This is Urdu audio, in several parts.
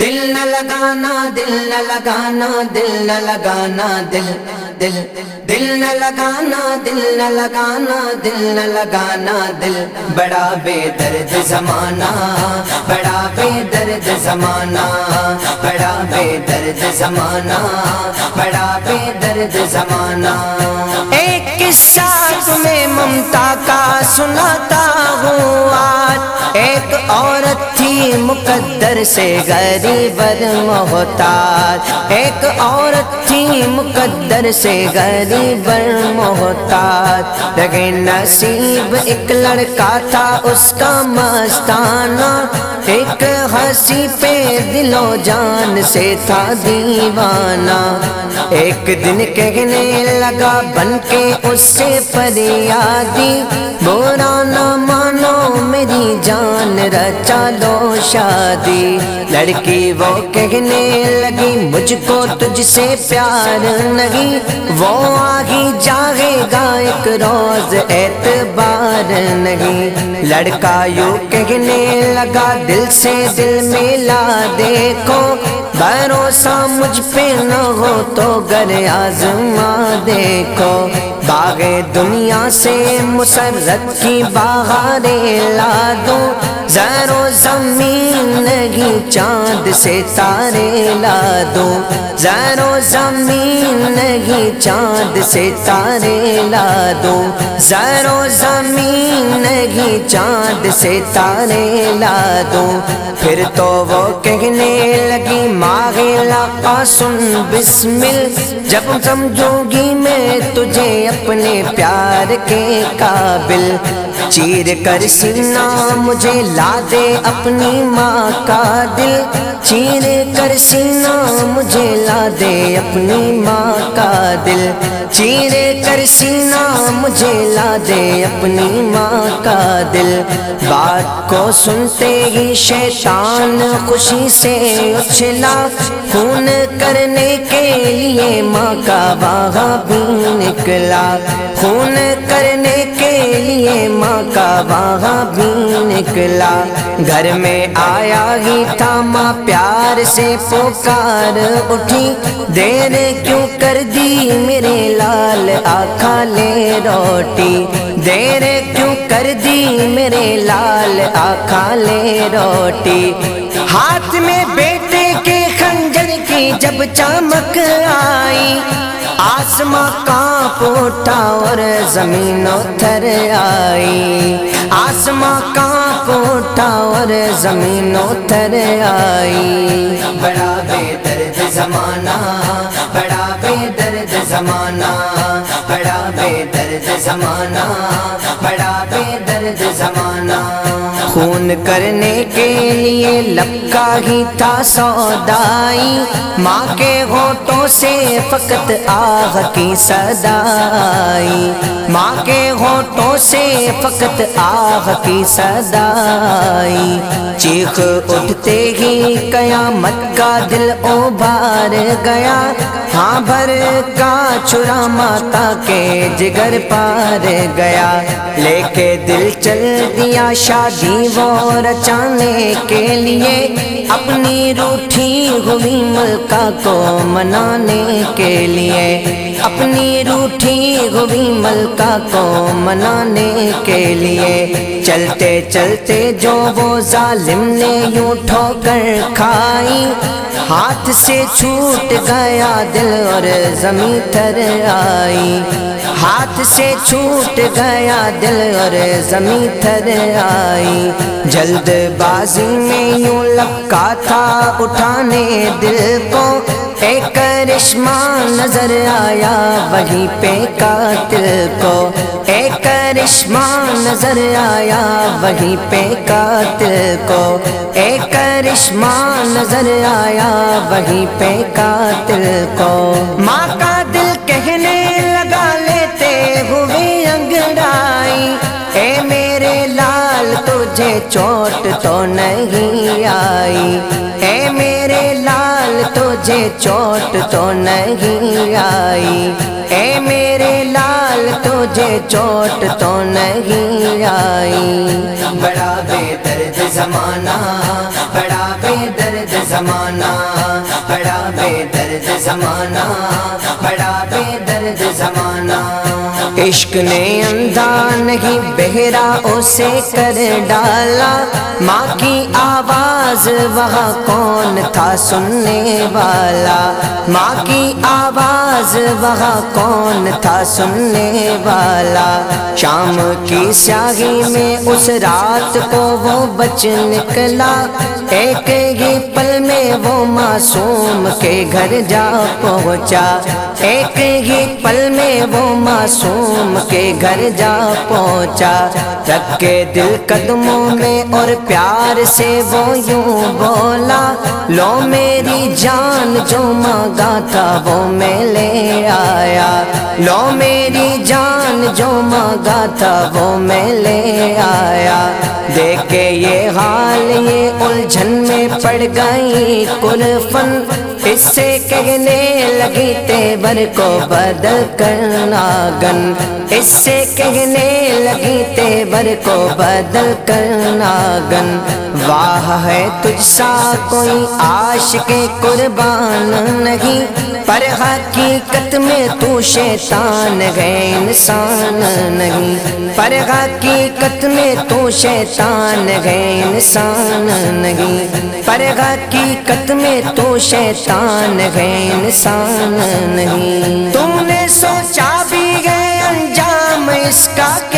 دل نہ لگانا، دل نہ لگانا، دل نہ لگانا، دل دل دل نہ لگانا، دل نہ لگانا، دل نہ لگانا، دل۔ بڑا بے درد زمانہ، بڑا بے درد زمانہ، بڑا بے درد زمانہ، بڑا بے درد زمانہ۔ ایک قصہ تمہیں ممتا کا سناتا ہوں آج۔ ایک عورت تھی مقدر سے غریب محتاج۔ ایک عورت تھی مقدر سے غریب محتاج۔ لگے نصیب ایک لڑکا تھا اس کا مستانہ۔ ایک ہنسی پہ دل و جان سے تھا دیوانہ۔ ایک دن کہنے لگا بن کے اس سے فریادی برا نہ مانو، میری جان رچا دو شادی۔ لڑکی وہ کہنے لگی، مجھ کو تجھ سے پیار نہیں۔ وہ آگی جاگے گا، ایک روز اعتبار نہیں۔ لڑکا یوں کہنے لگا، دل سے دل ملا، دیکھو۔ بھروسہ مجھ پہ نہ ہو تو گر آزما، دیکھو۔ باغ دنیا سے مسرت کی بہاریں لا دو زر و زمین نہیں چاند سے تارے لا دو۔ زر و زمین نہیں چاند سے تارے لا دو۔ زر و زمین نہیں چاند سے تارے لا دو۔ پھر تو وہ کہنے لگی ماغے لاقا، سن بسمل جب سمجھوں گی میں تجھے اپنے پیار کے قابل۔ چیر کر سینہ مجھے لا دے اپنی ماں کا دل چیر کر سینہ مجھے لا دے اپنی ماں کا دل چیر کر سینہ مجھے لا دے اپنی ماں کا دل بات کو سنتے ہی شیطان خوشی سے اچھلا خون کرنے کے لیے ماں کا وہاں بھی نکلا خون کرنے کے لیے ماں کا وہاں بھی نکلا۔ گھر میں آیا ہی تھا ماں پیار سے پکار۔ اٹھی، دیر کیوں کر دی میرے لال آکھا لے روٹی۔ دیر کیوں کر دی میرے لال آکھا لے روٹی۔ ہاتھ میں بیٹے کے کی جب چمک آئی۔ آسماں کانپ اٹھا اور زمین اتر آئی۔ آسماں کانپ اٹھا اور زمین اتر آئی۔ بڑا بے درد زمانہ، بڑا بے درد زمانہ، بڑا بے درد زمانہ، بڑا بے درد زمانہ۔ خون کرنے کے لیے لپکا ہی تھا سودائی۔ ماں کے ہوٹوں سے فقط آہ کی صدائی۔ ماں کے ہوٹوں سے فقط آہ کی صدائی۔ چیخ اٹھتے ہی قیامت کا دل ابھار گیا۔ ہاں بھر کا چھرا ماتا کے جگر پار گیا۔ لے کے دل چل دیا شادی وہ رچانے کے لیے۔ اپنی روٹھی ہوئی ملکہ کو منانے کے لیے۔ اپنی روٹھی ہوئی ملکہ کو منانے کے لیے۔ چلتے چلتے جو وہ ظالم نے یوں ٹھوکر کھائی۔ ہاتھ سے چھوٹ گیا دل اور زمین تر آئی۔ ہاتھ سے چھوٹ گیا دل اور زمین تر آئی۔ جلد بازی میں یوں لپکا تھا اٹھانے دل کو۔ ایک کرشمہ نظر آیا وہیں پہ قاتل کو۔ ایک کرشمہ نظر آیا وہیں پہ قاتل کو۔ ایک کرشمہ نظر آیا وہیں پہ قاتل کو۔ ماں کا لال تجھے چوٹ تو نہیں آئی۔ اے میرے لال، تجھے چوٹ تو نہیں آئی۔ اے میرے لال، تجھے چوٹ تو نہیں آئی۔ بڑا بے درد زمانہ، بڑا بے درد زمانہ، بڑا بے درد زمانہ، بڑا بے درد زمانہ۔ عشق نے اندھا نہیں بہرا، اسے کر ڈالا۔ ماں کی آواز، وہاں کون تھا سننے والا؟ ماں کی آواز، وہاں کون تھا سننے والا؟ شام کی سیاہی میں اس رات کو وہ بچ نکلا۔ ایک ہی پل میں وہ معصوم کے گھر جا پہنچا۔ ایک ہی پل میں وہ معصوم کے گھر جا پہنچا۔ رکھ کے دل قدموں میں اور پیار سے وہ یوں بولا، لو میری جان جو مانگا تھا وہ میں لے آیا۔ لو میری جان جو مانگا تھا وہ میں لے آیا۔ دیکھ کے یہ حال یہ الجھن میں پڑ گئی قرفن اس سے کہنے لگی تیور کو بدل کر گن اس سے کہنے تیور کو بدل کرنا گن واہ ہے تجھ سا کوئی آش کے قربان نہیں۔ پر حقیقت میں تو شیطان ہے انسان نہیں۔ پر حقیقت میں تو شیطان ہے انسان نہیں۔ پر حقیقت میں تو شیطان ہے انسان نہیں۔ تم نے سوچا بھی ہے انجام اس کا کیا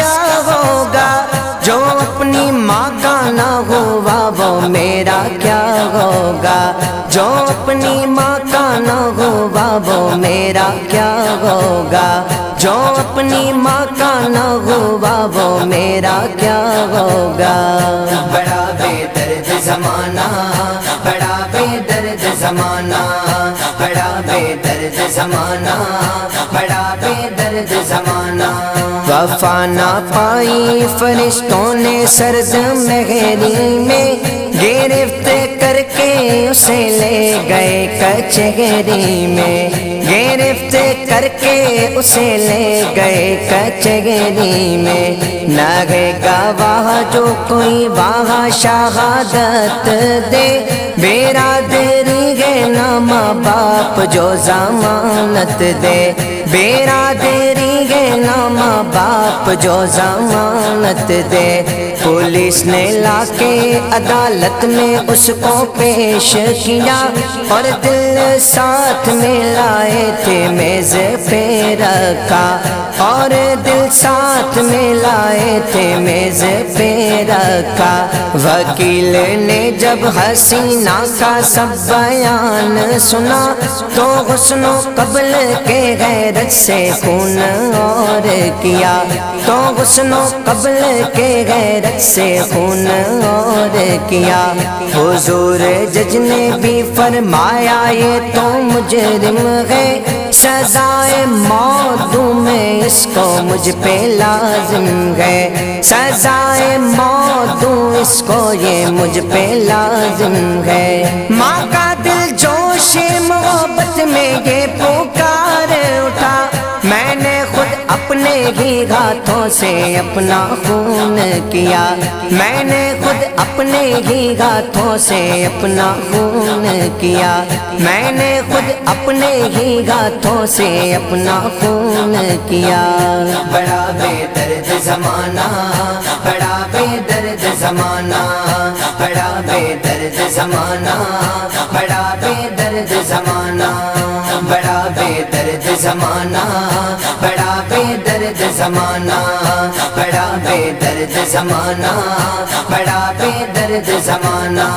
جو اپنی ماں کا نہ ہوا، وہ میرا کیا ہوگا؟ جو اپنی ماں کا نہ ہوا، وہ میرا کیا ہوگا؟ جو اپنی ماں کا نہ ہوا، وہ میرا کیا ہوگا؟ زمانہ، بڑا بے درد زمانہ، بڑا بے درد زمانہ۔ وفا نہ پائی، فرشتوں نے سرد مہری میں گرفت کر کے اسے لے گئے کچہری میں۔ گرفت کر کے اسے لے گئے کچہری میں۔ نہ گئے گواہ جو کوئی واہ شہادت دے برادری گے نا ماں باپ جو ضمانت دے برادری گے نا ماں باپ جو ضمانت دے۔ پولیس نے لا کے عدالت میں اس کو پیش کیا اور دل ساتھ میں لائے تھے میز پہ رکھا اور دل ساتھ میں لائے تھے میز پہ رکھا۔ وکیل نے جب حسینہ کا سب بیان سنا تو حسن و قبل کے غیرت سے خون اور کیا۔ تو حسن و قبل کے غیرت سے خون اور کیا؟ حضور جج نے بھی فرمایا، یہ تو مجرم ہے۔ سزائے موت میں اس کو مجھ پہ لازم ہے۔ سزائے موت اس کو یہ مجھ پہ لازم ہے۔ ماں کا دل جوش، محبت میں یہ پکار اپنے ہی ہاتھوں سے اپنا خون کیا۔ میں نے خود اپنے ہی ہاتھوں سے اپنا خون کیا۔ میں نے خود اپنے ہی ہاتھوں سے اپنا خون کیا۔ بڑا بے درد زمانہ، بڑا بے درد زمانہ، بڑا بے درد زمانہ، بڑا بے درد زمانہ، بڑا بے درد زمانہ، بڑا بے درد زمانہ بڑا بے درد زمانہ بڑا بے درد زمانہ۔